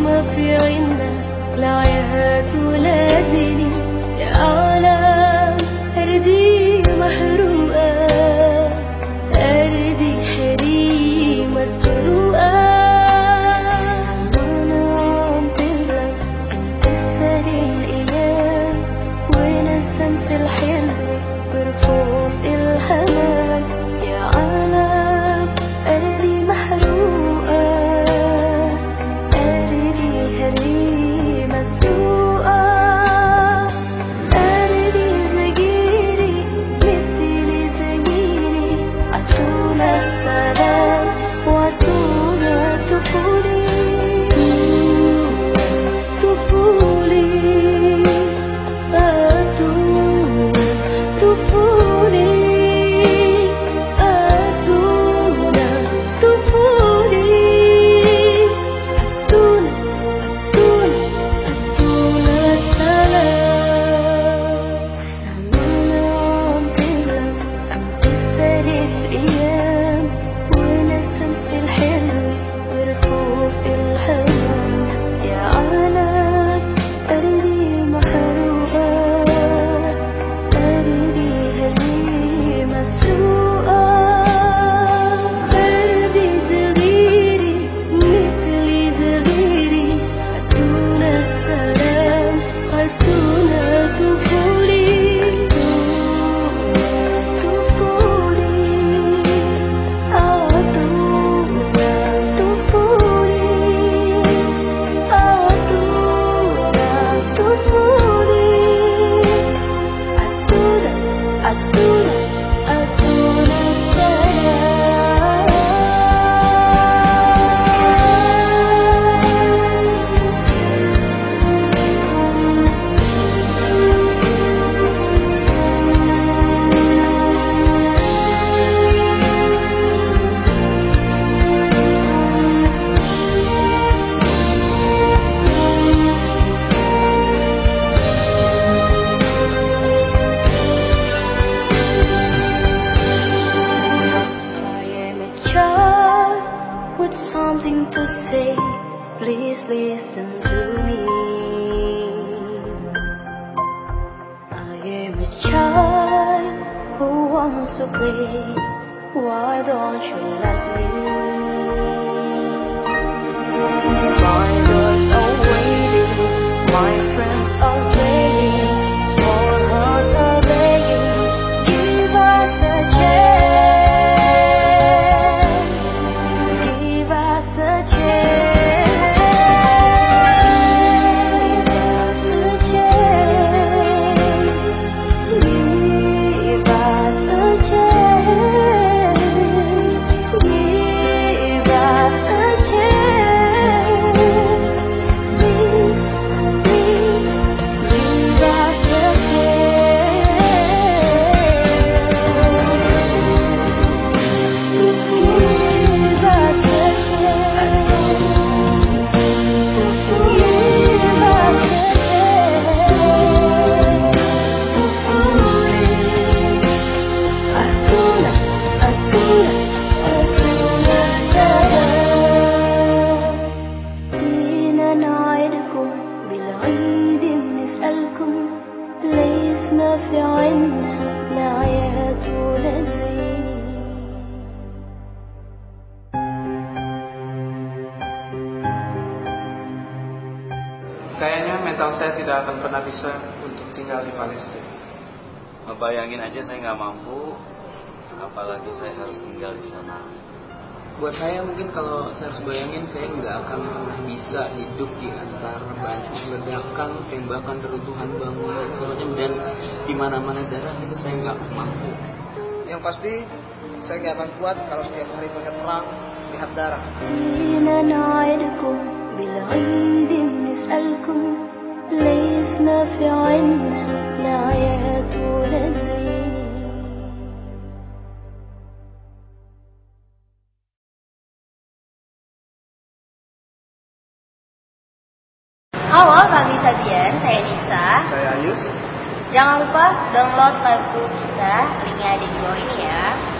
ما في عنا العيات ولادني. يا عالم هردي محروم. to say. Please listen to me. I am a child who wants to play. Why don't you let me? Why saya tidak akan pernah bisa untuk tinggal di Palestina. Ngebayangin aja saya nggak mampu, apalagi saya harus tinggal di sana. Buat saya mungkin kalau saya harus bayangin saya nggak akan pernah bisa hidup di antara banyak ledakan, tembakan, reruntuhan bangunan segala macam dan di mana-mana darah itu saya nggak akan mampu. Yang pasti saya nggak akan kuat kalau setiap hari melihat perang, lihat darah. جينا نعدكم بالعيد بنسألكم ليسنا في عنا نعيات ولا زين Halo, kami Sabian, saya Nisa. Saya Ayus. Jangan lupa download lagu kita, linknya ada di bawah ini ya.